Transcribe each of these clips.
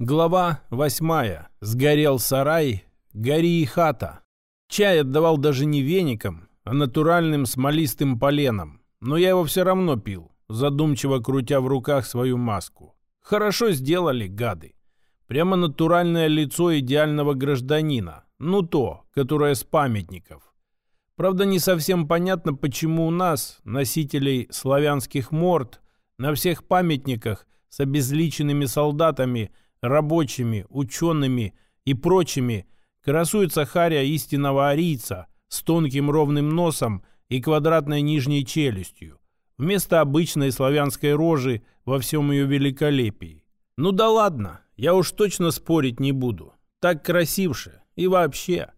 Глава восьмая. Сгорел сарай, гори и хата. Чай отдавал даже не веником, а натуральным смолистым поленом. Но я его все равно пил, задумчиво крутя в руках свою маску. Хорошо сделали, гады. Прямо натуральное лицо идеального гражданина. Ну то, которое с памятников. Правда, не совсем понятно, почему у нас, носителей славянских морд, на всех памятниках с обезличенными солдатами – рабочими, учеными и прочими красуется харя истинного арийца с тонким ровным носом и квадратной нижней челюстью, вместо обычной славянской рожи во всем ее великолепии. Ну да ладно, я уж точно спорить не буду. Так красивше. И вообще.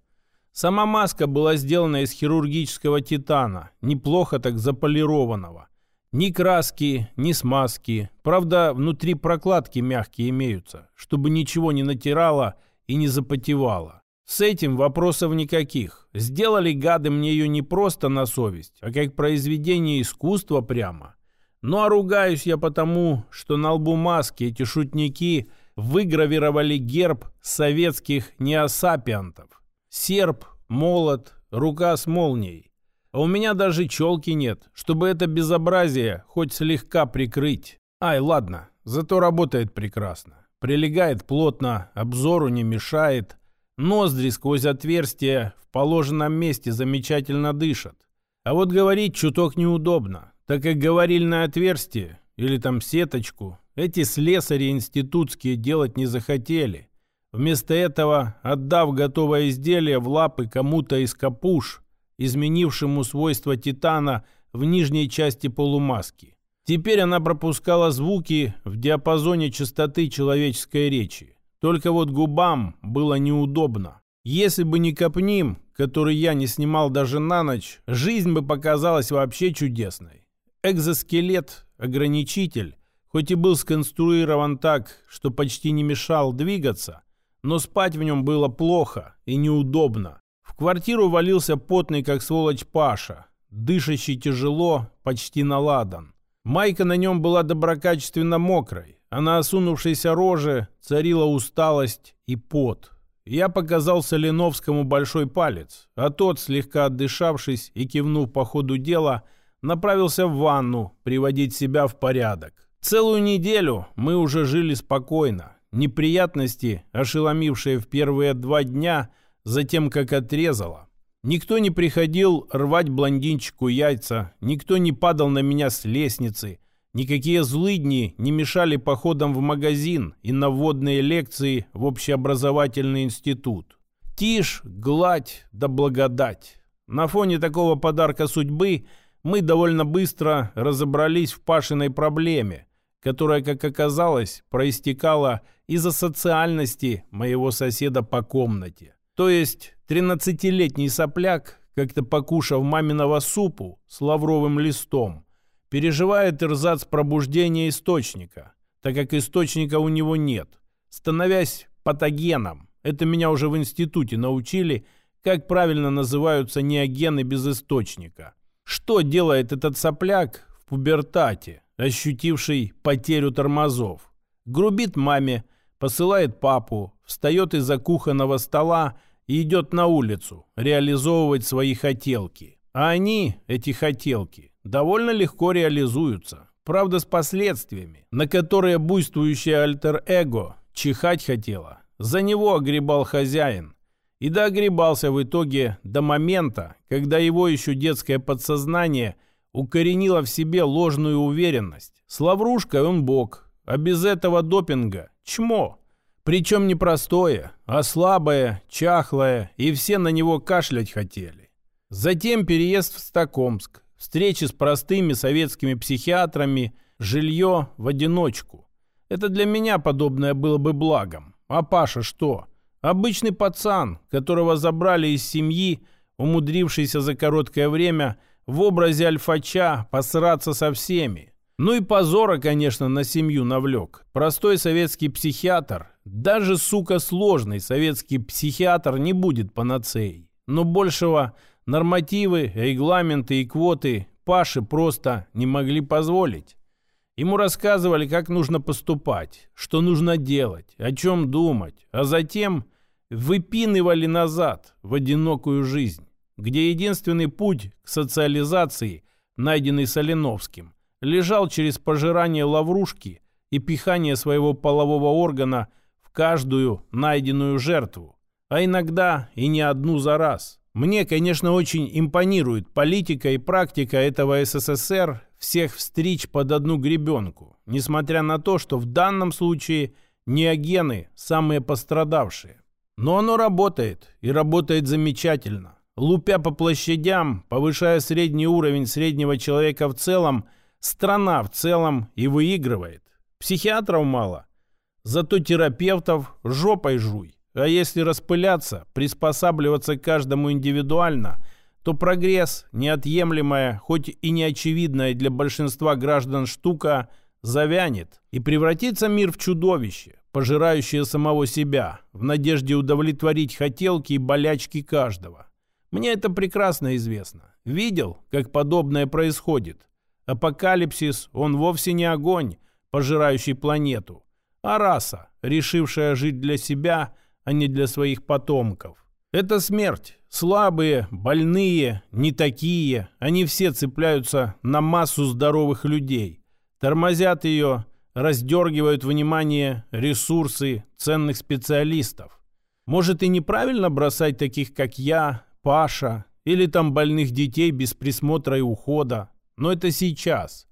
Сама маска была сделана из хирургического титана, неплохо так заполированного. Ни краски, ни смазки. Правда, внутри прокладки мягкие имеются, чтобы ничего не натирало и не запотевало. С этим вопросов никаких. Сделали гады мне ее не просто на совесть, а как произведение искусства прямо. Ну а ругаюсь я потому, что на лбу маски эти шутники выгравировали герб советских неосапиантов. Серп, молот, рука с молнией. А у меня даже челки нет, чтобы это безобразие хоть слегка прикрыть. Ай, ладно, зато работает прекрасно. Прилегает плотно, обзору не мешает. Ноздри сквозь отверстие в положенном месте замечательно дышат. А вот говорить чуток неудобно, так как говорильное отверстие или там сеточку эти слесари институтские делать не захотели. Вместо этого, отдав готовое изделие в лапы кому-то из капуш, изменившему свойства титана в нижней части полумаски. Теперь она пропускала звуки в диапазоне частоты человеческой речи. Только вот губам было неудобно. Если бы не капним, который я не снимал даже на ночь, жизнь бы показалась вообще чудесной. Экзоскелет, ограничитель, хоть и был сконструирован так, что почти не мешал двигаться, но спать в нем было плохо и неудобно квартиру валился потный, как сволочь Паша, дышащий тяжело, почти наладан. Майка на нем была доброкачественно мокрой, а на осунувшейся роже царила усталость и пот. Я показал Соленовскому большой палец, а тот, слегка отдышавшись и кивнув по ходу дела, направился в ванну приводить себя в порядок. Целую неделю мы уже жили спокойно. Неприятности, ошеломившие в первые два дня – затем как отрезала. Никто не приходил рвать блондинчику яйца, никто не падал на меня с лестницы, никакие злыдни не мешали походам в магазин и на вводные лекции в общеобразовательный институт. Тишь, гладь да благодать. На фоне такого подарка судьбы мы довольно быстро разобрались в Пашиной проблеме, которая, как оказалось, проистекала из-за социальности моего соседа по комнате. То есть тринадцатилетний сопляк, как-то покушав маминого супу с лавровым листом, переживает ирзац пробуждения источника, так как источника у него нет, становясь патогеном. Это меня уже в институте научили, как правильно называются неогены без источника. Что делает этот сопляк в пубертате, ощутивший потерю тормозов? Грубит маме, посылает папу, встает из-за кухонного стола идет на улицу реализовывать свои хотелки. А они, эти хотелки, довольно легко реализуются. Правда, с последствиями, на которые буйствующее альтер-эго чихать хотела. За него огребал хозяин. И доогребался в итоге до момента, когда его еще детское подсознание укоренило в себе ложную уверенность. С лаврушкой он бог, а без этого допинга – чмо. Причем не простое, а слабое, чахлое, и все на него кашлять хотели. Затем переезд в Стокомск, встречи с простыми советскими психиатрами, жилье в одиночку. Это для меня подобное было бы благом. А Паша что? Обычный пацан, которого забрали из семьи, умудрившийся за короткое время в образе альфача посраться со всеми. Ну и позора, конечно, на семью навлек. Простой советский психиатр даже, сука, сложный советский психиатр не будет панацеей. Но большего нормативы, регламенты и квоты Паши просто не могли позволить. Ему рассказывали, как нужно поступать, что нужно делать, о чем думать, а затем выпинывали назад в одинокую жизнь, где единственный путь к социализации, найденный Соленовским, лежал через пожирание лаврушки и пихание своего полового органа в каждую найденную жертву, а иногда и не одну за раз. Мне, конечно, очень импонирует политика и практика этого СССР всех встреч под одну гребенку, несмотря на то, что в данном случае неогены самые пострадавшие. Но оно работает, и работает замечательно. Лупя по площадям, повышая средний уровень среднего человека в целом, страна в целом и выигрывает. Психиатров мало, зато терапевтов жопой жуй. А если распыляться, приспосабливаться каждому индивидуально, то прогресс, неотъемлемая, хоть и неочевидная для большинства граждан штука, завянет и превратится мир в чудовище, пожирающее самого себя, в надежде удовлетворить хотелки и болячки каждого. Мне это прекрасно известно. Видел, как подобное происходит. Апокалипсис, он вовсе не огонь, пожирающий планету, а раса, решившая жить для себя – а не для своих потомков. Это смерть. Слабые, больные, не такие. Они все цепляются на массу здоровых людей. Тормозят ее, раздергивают внимание, ресурсы ценных специалистов. Может и неправильно бросать таких, как я, Паша, или там больных детей без присмотра и ухода. Но это сейчас.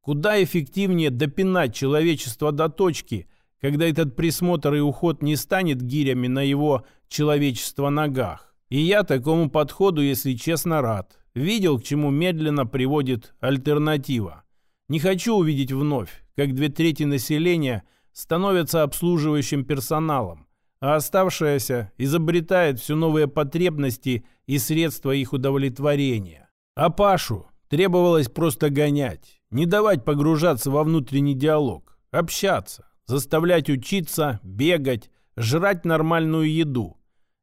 Куда эффективнее допинать человечество до точки – когда этот присмотр и уход не станет гирями на его человечество ногах. И я такому подходу, если честно, рад. Видел, к чему медленно приводит альтернатива. Не хочу увидеть вновь, как две трети населения становятся обслуживающим персоналом, а оставшаяся изобретает все новые потребности и средства их удовлетворения. А Пашу требовалось просто гонять, не давать погружаться во внутренний диалог, общаться, заставлять учиться, бегать, жрать нормальную еду.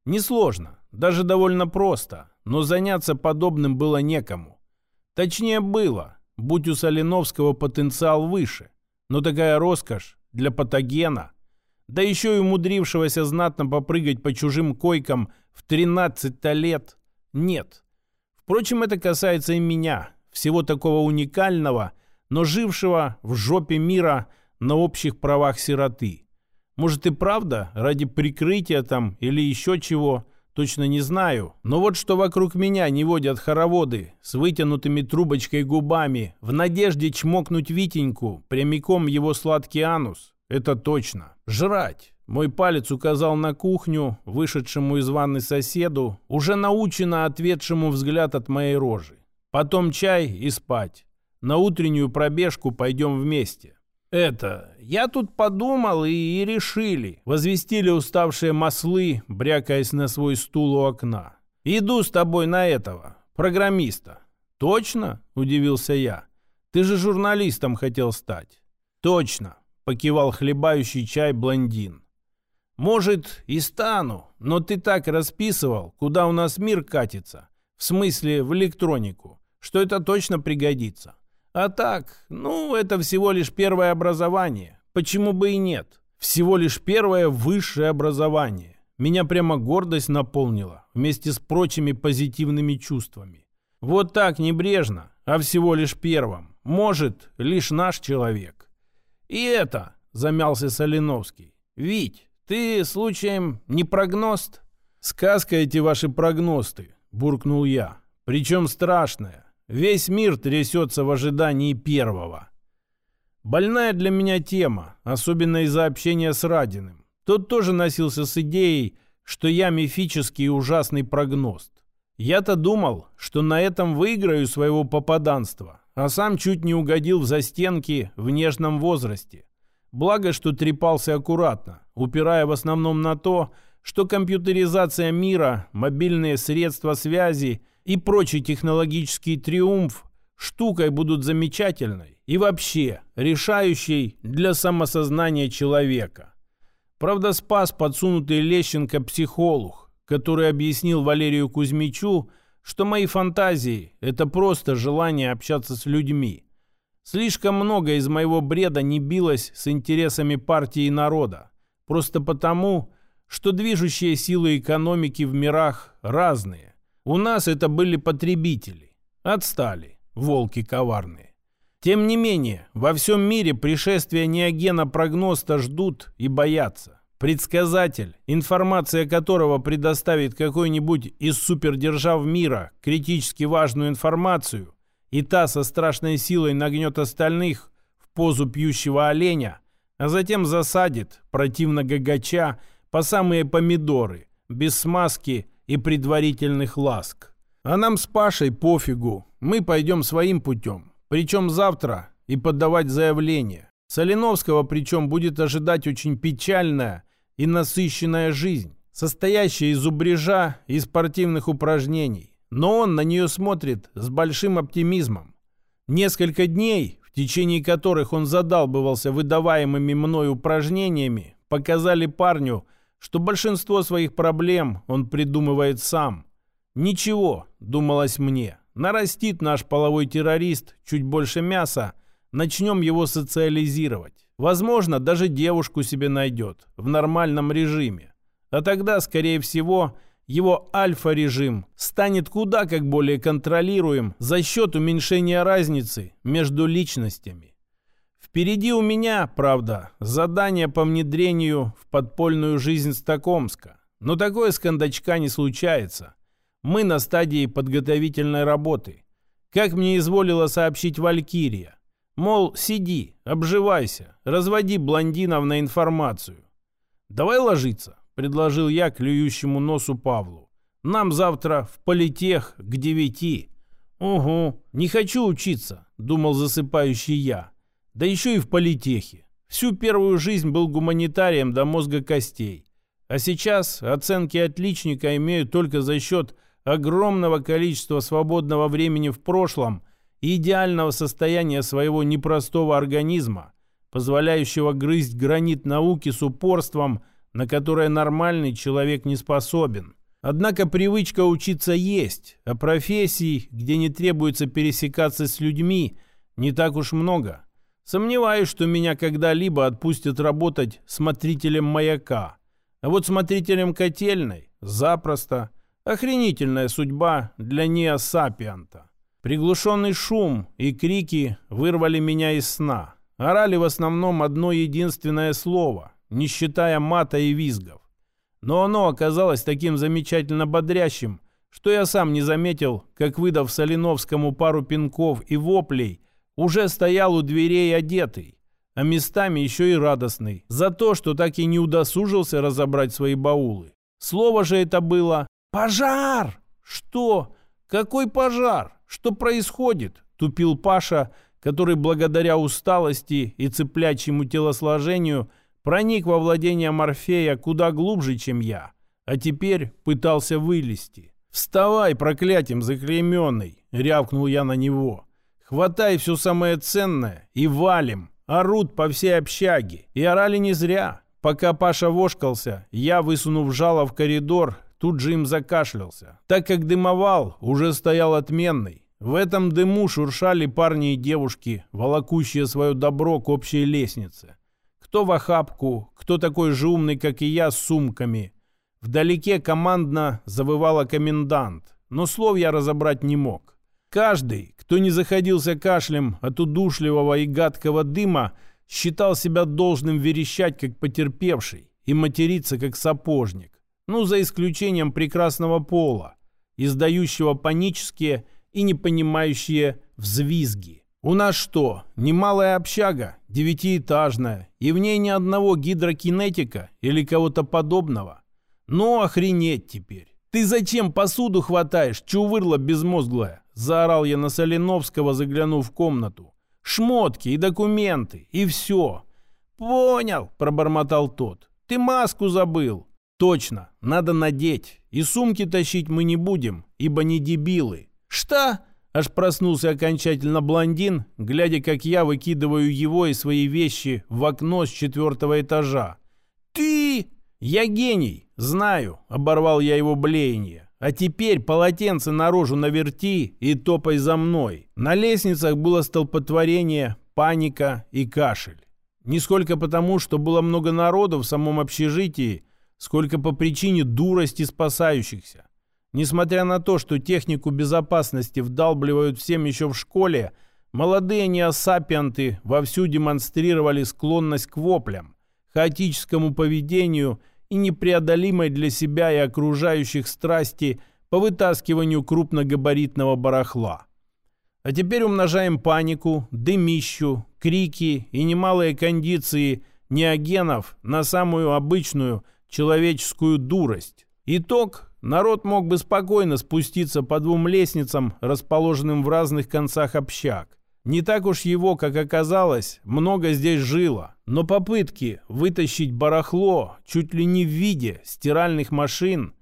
Несложно, даже довольно просто, но заняться подобным было некому. Точнее было, будь у Соленовского потенциал выше. Но такая роскошь для патогена, да еще и умудрившегося знатно попрыгать по чужим койкам в 13 лет, нет. Впрочем, это касается и меня, всего такого уникального, но жившего в жопе мира – на общих правах сироты. Может и правда, ради прикрытия там или еще чего, точно не знаю. Но вот что вокруг меня не водят хороводы с вытянутыми трубочкой губами в надежде чмокнуть Витеньку прямиком его сладкий анус. Это точно. Жрать. Мой палец указал на кухню, вышедшему из ванны соседу, уже научено ответшему взгляд от моей рожи. Потом чай и спать. На утреннюю пробежку пойдем вместе. «Это, я тут подумал и, и решили», — возвестили уставшие маслы, брякаясь на свой стул у окна. «Иду с тобой на этого, программиста». «Точно?» — удивился я. «Ты же журналистом хотел стать». «Точно», — покивал хлебающий чай блондин. «Может, и стану, но ты так расписывал, куда у нас мир катится, в смысле в электронику, что это точно пригодится». А так, ну, это всего лишь первое образование. Почему бы и нет? Всего лишь первое высшее образование. Меня прямо гордость наполнила, вместе с прочими позитивными чувствами. Вот так небрежно, а всего лишь первым. Может, лишь наш человек. И это, замялся Соленовский. Вить, ты, случаем, не прогност? Сказка эти ваши прогносты, буркнул я. Причем страшная. Весь мир трясется в ожидании первого. Больная для меня тема, особенно из-за общения с Радиным. Тот тоже носился с идеей, что я мифический и ужасный прогност. Я-то думал, что на этом выиграю своего попаданства, а сам чуть не угодил в застенки в нежном возрасте. Благо, что трепался аккуратно, упирая в основном на то, что компьютеризация мира, мобильные средства связи – и прочий технологический триумф штукой будут замечательной и вообще решающей для самосознания человека. Правда, спас подсунутый Лещенко психолог, который объяснил Валерию Кузьмичу, что мои фантазии – это просто желание общаться с людьми. Слишком много из моего бреда не билось с интересами партии и народа. Просто потому, что движущие силы экономики в мирах разные. У нас это были потребители. Отстали, волки коварные. Тем не менее, во всем мире пришествия неогена прогноста ждут и боятся. Предсказатель, информация которого предоставит какой-нибудь из супердержав мира критически важную информацию, и та со страшной силой нагнет остальных в позу пьющего оленя, а затем засадит, противно гагача, по самые помидоры, без смазки и предварительных ласк. А нам с Пашей пофигу, мы пойдем своим путем, причем завтра и подавать заявление. Соленовского причем будет ожидать очень печальная и насыщенная жизнь, состоящая из убрежа и спортивных упражнений. Но он на нее смотрит с большим оптимизмом. Несколько дней, в течение которых он задалбывался выдаваемыми мной упражнениями, показали парню, что большинство своих проблем он придумывает сам. «Ничего», — думалось мне, — «нарастит наш половой террорист чуть больше мяса, начнем его социализировать. Возможно, даже девушку себе найдет в нормальном режиме. А тогда, скорее всего, его альфа-режим станет куда как более контролируем за счет уменьшения разницы между личностями. Впереди у меня, правда, задание по внедрению в подпольную жизнь Стокомска. Но такое с кондачка не случается. Мы на стадии подготовительной работы. Как мне изволила сообщить Валькирия. Мол, сиди, обживайся, разводи блондинов на информацию. «Давай ложиться», — предложил я клюющему носу Павлу. «Нам завтра в политех к девяти». «Угу, не хочу учиться», — думал засыпающий я. Да еще и в политехе. Всю первую жизнь был гуманитарием до мозга костей. А сейчас оценки отличника имеют только за счет огромного количества свободного времени в прошлом и идеального состояния своего непростого организма, позволяющего грызть гранит науки с упорством, на которое нормальный человек не способен. Однако привычка учиться есть, а профессий, где не требуется пересекаться с людьми, не так уж много. Сомневаюсь, что меня когда-либо отпустят работать смотрителем маяка. А вот смотрителем котельной запросто. Охренительная судьба для неосапианта. Приглушенный шум и крики вырвали меня из сна. Орали в основном одно единственное слово, не считая мата и визгов. Но оно оказалось таким замечательно бодрящим, что я сам не заметил, как, выдав Соленовскому пару пинков и воплей, уже стоял у дверей одетый, а местами еще и радостный, за то, что так и не удосужился разобрать свои баулы. Слово же это было «Пожар!» «Что? Какой пожар? Что происходит?» – тупил Паша, который благодаря усталости и цыплячьему телосложению проник во владение Морфея куда глубже, чем я, а теперь пытался вылезти. «Вставай, проклятием заклейменный!» – рявкнул я на него. Хватай все самое ценное и валим. Орут по всей общаге. И орали не зря. Пока Паша вошкался, я, высунув жало в коридор, тут же им закашлялся. Так как дымовал уже стоял отменный. В этом дыму шуршали парни и девушки, волокущие свое добро к общей лестнице. Кто в охапку, кто такой же умный, как и я, с сумками. Вдалеке командно завывала комендант, но слов я разобрать не мог. Каждый, кто не заходился кашлем от удушливого и гадкого дыма, считал себя должным верещать, как потерпевший, и материться, как сапожник. Ну, за исключением прекрасного пола, издающего панические и не понимающие взвизги. У нас что, немалая общага, девятиэтажная, и в ней ни одного гидрокинетика или кого-то подобного? Ну, охренеть теперь. Ты зачем посуду хватаешь, чувырла безмозглая? Заорал я на Соленовского, заглянув в комнату. «Шмотки и документы, и все». «Понял», — пробормотал тот. «Ты маску забыл». «Точно, надо надеть. И сумки тащить мы не будем, ибо не дебилы». «Что?» Аж проснулся окончательно блондин, глядя, как я выкидываю его и свои вещи в окно с четвертого этажа. «Ты...» «Я гений, знаю», — оборвал я его блеяние. А теперь полотенце наружу наверти и топай за мной. На лестницах было столпотворение, паника и кашель. Не сколько потому, что было много народу в самом общежитии, сколько по причине дурости спасающихся. Несмотря на то, что технику безопасности вдалбливают всем еще в школе, молодые неосапианты вовсю демонстрировали склонность к воплям, хаотическому поведению и непреодолимой для себя и окружающих страсти по вытаскиванию крупногабаритного барахла. А теперь умножаем панику, дымищу, крики и немалые кондиции неогенов на самую обычную человеческую дурость. Итог – народ мог бы спокойно спуститься по двум лестницам, расположенным в разных концах общак. Не так уж его, как оказалось, много здесь жило, но попытки вытащить барахло чуть ли не в виде стиральных машин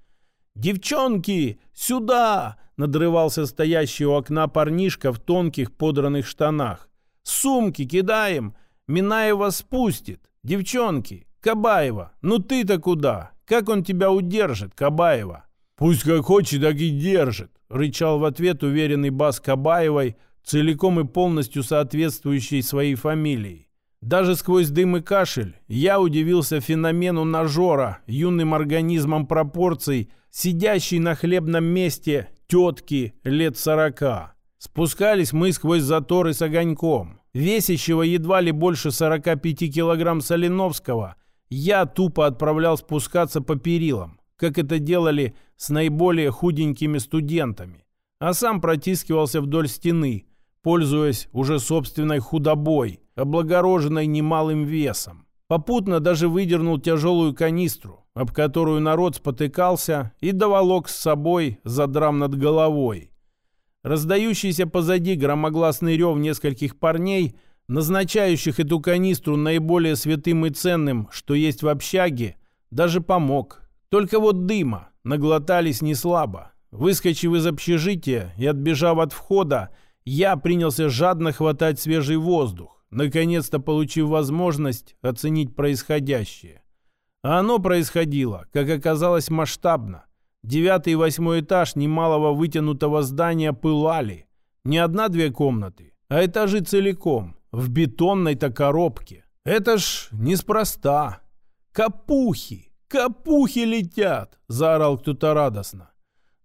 «Девчонки, сюда!» — надрывался стоящий у окна парнишка в тонких подранных штанах. «Сумки кидаем! Минаева спустит! Девчонки! Кабаева! Ну ты-то куда? Как он тебя удержит, Кабаева?» «Пусть как хочет, так и держит!» — рычал в ответ уверенный бас Кабаевой, целиком и полностью соответствующий своей фамилии. Даже сквозь дым и кашель я удивился феномену нажора, юным организмом пропорций — сидящей на хлебном месте тетки лет сорока. Спускались мы сквозь заторы с огоньком. Весящего едва ли больше 45 килограмм Соленовского я тупо отправлял спускаться по перилам, как это делали с наиболее худенькими студентами, а сам протискивался вдоль стены, пользуясь уже собственной худобой, облагороженной немалым весом. Попутно даже выдернул тяжелую канистру, об которую народ спотыкался и доволок с собой, задрам над головой. Раздающийся позади громогласный рев нескольких парней, назначающих эту канистру наиболее святым и ценным, что есть в общаге, даже помог. Только вот дыма наглотались не слабо. Выскочив из общежития и отбежав от входа, я принялся жадно хватать свежий воздух, наконец-то получив возможность оценить происходящее. А оно происходило, как оказалось, масштабно. Девятый и восьмой этаж немалого вытянутого здания пылали. Не одна-две комнаты, а этажи целиком, в бетонной-то коробке. Это ж неспроста. «Капухи! Капухи летят!» – заорал кто-то радостно.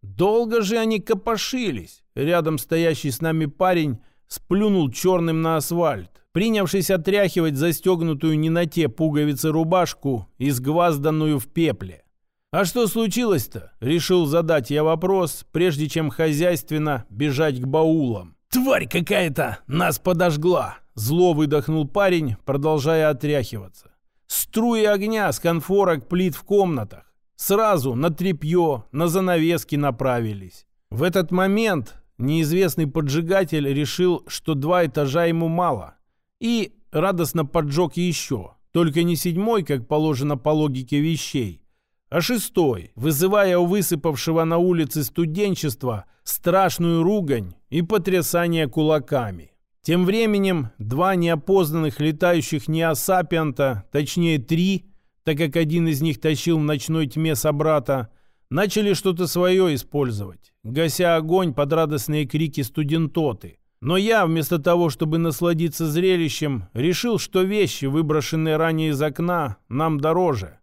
Долго же они копошились. Рядом стоящий с нами парень сплюнул черным на асфальт принявшись отряхивать застегнутую не на те пуговицы рубашку, изгвазданную в пепле. «А что случилось-то?» — решил задать я вопрос, прежде чем хозяйственно бежать к баулам. «Тварь какая-то нас подожгла!» — зло выдохнул парень, продолжая отряхиваться. Струи огня с конфорок плит в комнатах. Сразу на тряпье, на занавески направились. В этот момент неизвестный поджигатель решил, что два этажа ему мало, и радостно поджег еще, только не седьмой, как положено по логике вещей, а шестой, вызывая у высыпавшего на улице студенчества страшную ругань и потрясание кулаками. Тем временем два неопознанных летающих неосапианта, точнее три, так как один из них тащил в ночной тьме собрата, начали что-то свое использовать, гася огонь под радостные крики студентоты – но я, вместо того, чтобы насладиться зрелищем, решил, что вещи, выброшенные ранее из окна, нам дороже.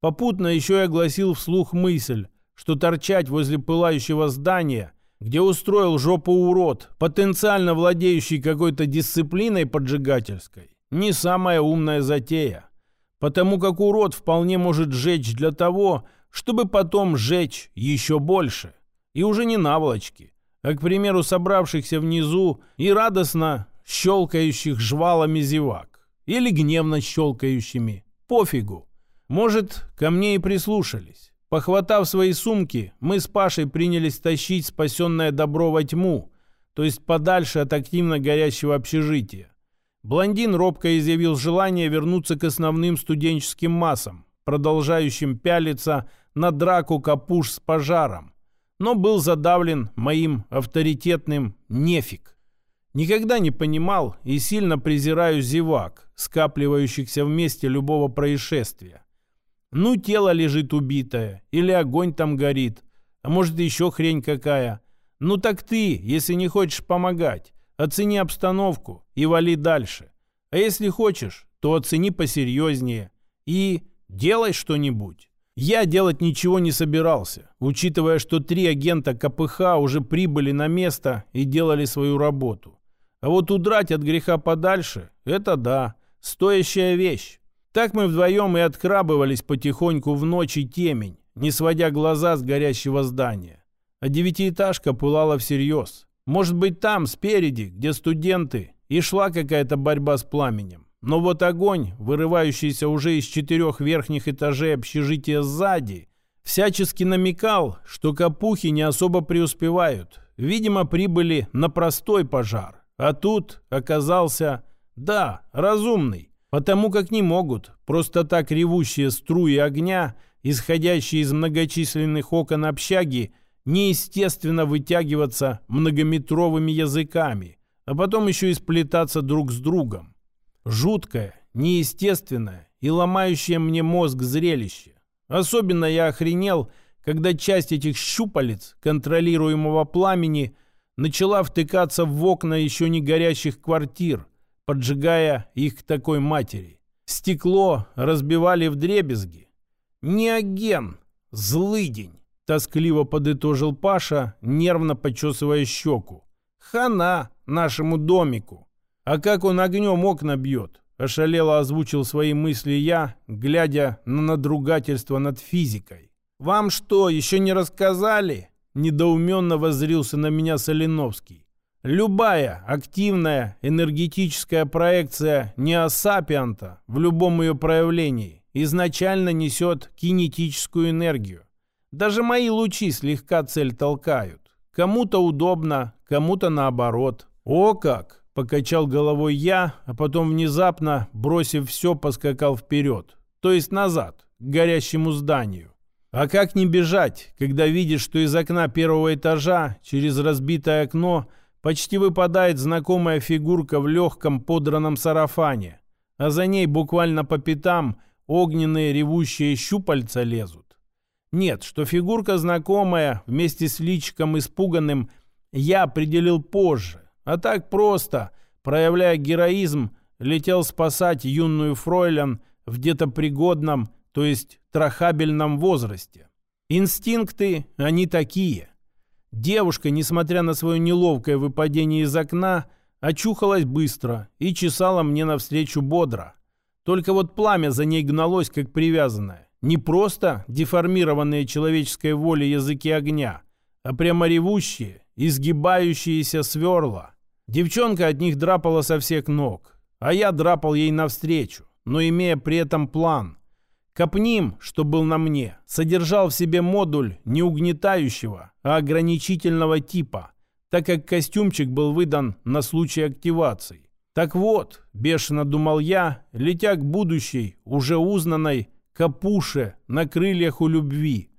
Попутно еще я огласил вслух мысль, что торчать возле пылающего здания, где устроил жопу урод, потенциально владеющий какой-то дисциплиной поджигательской, не самая умная затея. Потому как урод вполне может сжечь для того, чтобы потом сжечь еще больше. И уже не наволочки а, к примеру, собравшихся внизу и радостно щелкающих жвалами зевак. Или гневно щелкающими. Пофигу. Может, ко мне и прислушались. Похватав свои сумки, мы с Пашей принялись тащить спасенное добро во тьму, то есть подальше от активно горящего общежития. Блондин робко изъявил желание вернуться к основным студенческим массам, продолжающим пялиться на драку капуш с пожаром но был задавлен моим авторитетным «нефиг». Никогда не понимал и сильно презираю зевак, скапливающихся вместе любого происшествия. Ну, тело лежит убитое, или огонь там горит, А может, еще хрень какая. Ну так ты, если не хочешь помогать, оцени обстановку и вали дальше. А если хочешь, то оцени посерьезнее и делай что-нибудь. Я делать ничего не собирался, учитывая, что три агента КПХ уже прибыли на место и делали свою работу. А вот удрать от греха подальше – это да, стоящая вещь. Так мы вдвоем и открабывались потихоньку в ночь и темень, не сводя глаза с горящего здания. А девятиэтажка пылала всерьез. Может быть, там, спереди, где студенты, и шла какая-то борьба с пламенем. Но вот огонь, вырывающийся уже из четырех верхних этажей общежития сзади, всячески намекал, что капухи не особо преуспевают. Видимо, прибыли на простой пожар. А тут оказался, да, разумный. Потому как не могут просто так ревущие струи огня, исходящие из многочисленных окон общаги, неестественно вытягиваться многометровыми языками, а потом еще и сплетаться друг с другом. Жуткое, неестественное и ломающее мне мозг зрелище. Особенно я охренел, когда часть этих щупалец контролируемого пламени начала втыкаться в окна еще не горящих квартир, поджигая их к такой матери. Стекло разбивали в дребезги. «Неоген! Злыдень!» — тоскливо подытожил Паша, нервно почесывая щеку. «Хана нашему домику!» «А как он огнем окна бьет?» – ошалело озвучил свои мысли я, глядя на надругательство над физикой. «Вам что, еще не рассказали?» – недоуменно воззрился на меня Соленовский. «Любая активная энергетическая проекция неосапианта в любом ее проявлении изначально несет кинетическую энергию. Даже мои лучи слегка цель толкают. Кому-то удобно, кому-то наоборот. О как! Покачал головой я, а потом внезапно, бросив все, поскакал вперед. То есть назад, к горящему зданию. А как не бежать, когда видишь, что из окна первого этажа через разбитое окно почти выпадает знакомая фигурка в легком подранном сарафане, а за ней буквально по пятам огненные ревущие щупальца лезут. Нет, что фигурка знакомая вместе с личиком испуганным я определил позже, а так просто, проявляя героизм, летел спасать юную фройлен в где-то пригодном, то есть трахабельном возрасте. Инстинкты, они такие. Девушка, несмотря на свое неловкое выпадение из окна, очухалась быстро и чесала мне навстречу бодро. Только вот пламя за ней гналось, как привязанное. Не просто деформированные человеческой волей языки огня, а прямо ревущие, изгибающиеся сверла. Девчонка от них драпала со всех ног, а я драпал ей навстречу, но имея при этом план. Капним, что был на мне, содержал в себе модуль не угнетающего, а ограничительного типа, так как костюмчик был выдан на случай активации. Так вот, бешено думал я, летя к будущей, уже узнанной капуше на крыльях у любви.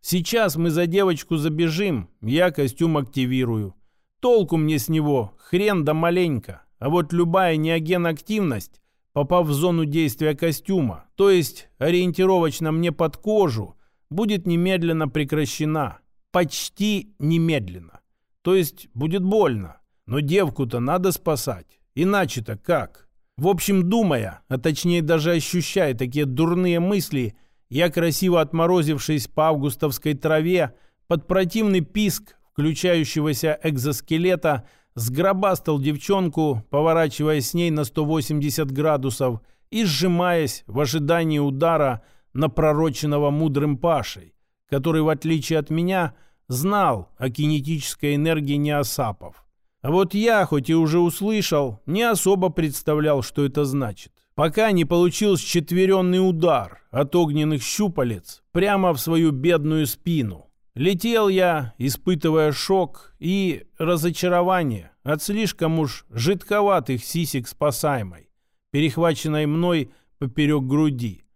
Сейчас мы за девочку забежим, я костюм активирую. Толку мне с него хрен да маленько. А вот любая неоген-активность, попав в зону действия костюма, то есть ориентировочно мне под кожу, будет немедленно прекращена. Почти немедленно. То есть будет больно. Но девку-то надо спасать. Иначе-то как? В общем, думая, а точнее даже ощущая такие дурные мысли, я, красиво отморозившись по августовской траве, под противный писк включающегося экзоскелета, сгробастал девчонку, поворачиваясь с ней на 180 градусов и сжимаясь в ожидании удара на пророченного мудрым Пашей, который, в отличие от меня, знал о кинетической энергии неосапов. А вот я, хоть и уже услышал, не особо представлял, что это значит. Пока не получил счетверенный удар от огненных щупалец прямо в свою бедную спину. Летел я, испытывая шок и разочарование от слишком уж жидковатых сисек спасаемой, перехваченной мной поперек груди.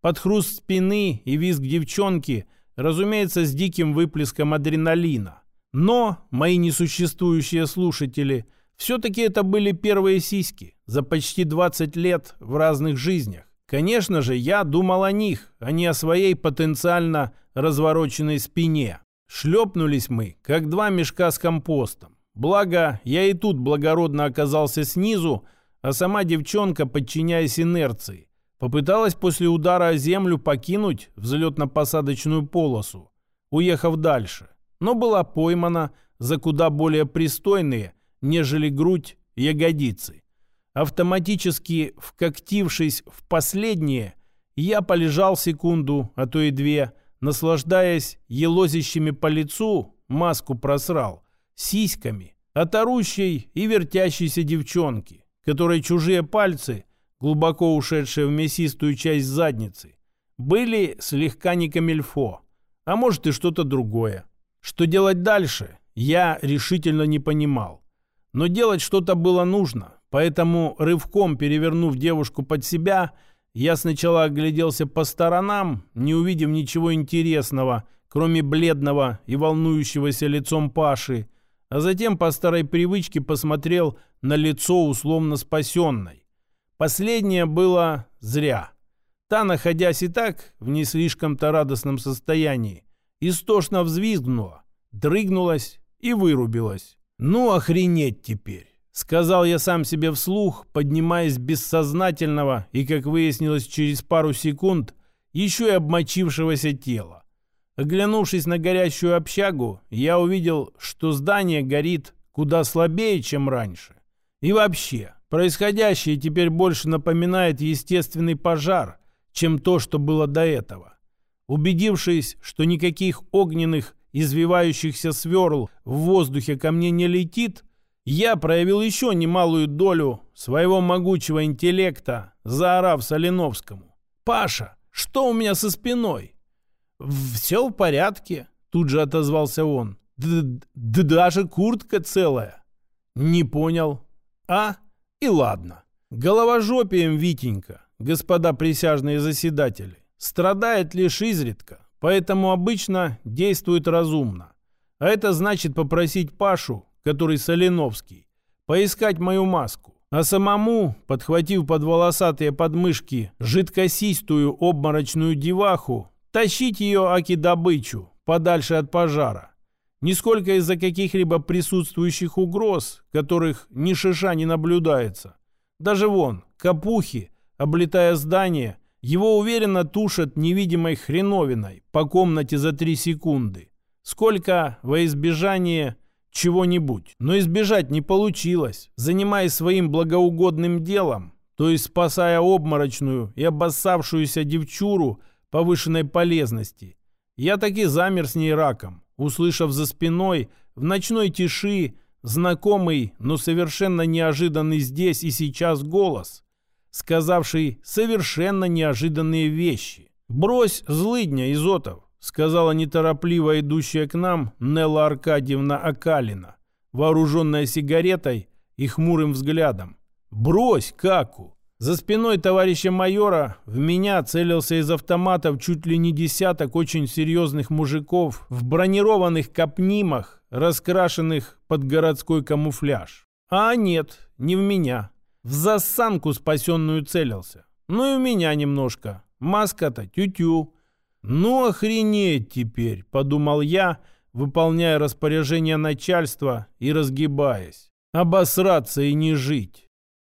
Под хруст спины и визг девчонки, разумеется, с диким выплеском адреналина. Но, мои несуществующие слушатели, все-таки это были первые сиськи за почти 20 лет в разных жизнях. Конечно же, я думал о них, а не о своей потенциально развороченной спине. Шлепнулись мы, как два мешка с компостом. Благо, я и тут благородно оказался снизу, а сама девчонка, подчиняясь инерции, попыталась после удара о землю покинуть взлетно-посадочную полосу, уехав дальше, но была поймана за куда более пристойные, нежели грудь, ягодицы. Автоматически вкоктившись в последние, я полежал секунду, а то и две, наслаждаясь елозящими по лицу, маску просрал, сиськами, от орущей и вертящейся девчонки, которой чужие пальцы, глубоко ушедшие в мясистую часть задницы, были слегка не камельфо, а может и что-то другое. Что делать дальше, я решительно не понимал. Но делать что-то было нужно, поэтому, рывком перевернув девушку под себя, я сначала огляделся по сторонам, не увидев ничего интересного, кроме бледного и волнующегося лицом Паши, а затем по старой привычке посмотрел на лицо условно спасенной. Последнее было зря. Та, находясь и так в не слишком-то радостном состоянии, истошно взвизгнула, дрыгнулась и вырубилась. «Ну, охренеть теперь!» — сказал я сам себе вслух, поднимаясь бессознательного и, как выяснилось через пару секунд, еще и обмочившегося тела. Оглянувшись на горящую общагу, я увидел, что здание горит куда слабее, чем раньше. И вообще, происходящее теперь больше напоминает естественный пожар, чем то, что было до этого. Убедившись, что никаких огненных извивающихся сверл в воздухе ко мне не летит, я проявил еще немалую долю своего могучего интеллекта, заорав Соленовскому. «Паша, что у меня со спиной?» «Все в порядке», — тут же отозвался он. «Да даже куртка целая». «Не понял». «А? И ладно. Головожопием Витенька, господа присяжные заседатели, страдает лишь изредка, поэтому обычно действует разумно. А это значит попросить Пашу, который Соленовский, поискать мою маску, а самому, подхватив под волосатые подмышки жидкосистую обморочную деваху, Тащить ее, аки добычу, подальше от пожара. Нисколько из-за каких-либо присутствующих угроз, которых ни шиша не наблюдается. Даже вон, капухи, облетая здание, его уверенно тушат невидимой хреновиной по комнате за три секунды. Сколько во избежание чего-нибудь. Но избежать не получилось. Занимаясь своим благоугодным делом, то есть спасая обморочную и обоссавшуюся девчуру повышенной полезности. Я таки замер с ней раком, услышав за спиной в ночной тиши знакомый, но совершенно неожиданный здесь и сейчас голос, сказавший совершенно неожиданные вещи. «Брось злыдня, Изотов!» — сказала неторопливо идущая к нам Нелла Аркадьевна Акалина, вооруженная сигаретой и хмурым взглядом. «Брось, Каку! За спиной товарища майора в меня целился из автоматов чуть ли не десяток очень серьезных мужиков в бронированных капнимах, раскрашенных под городской камуфляж. А нет, не в меня. В засанку спасенную целился. Ну и у меня немножко. Маска-то тю-тю. Ну охренеть теперь, подумал я, выполняя распоряжение начальства и разгибаясь. Обосраться и не жить.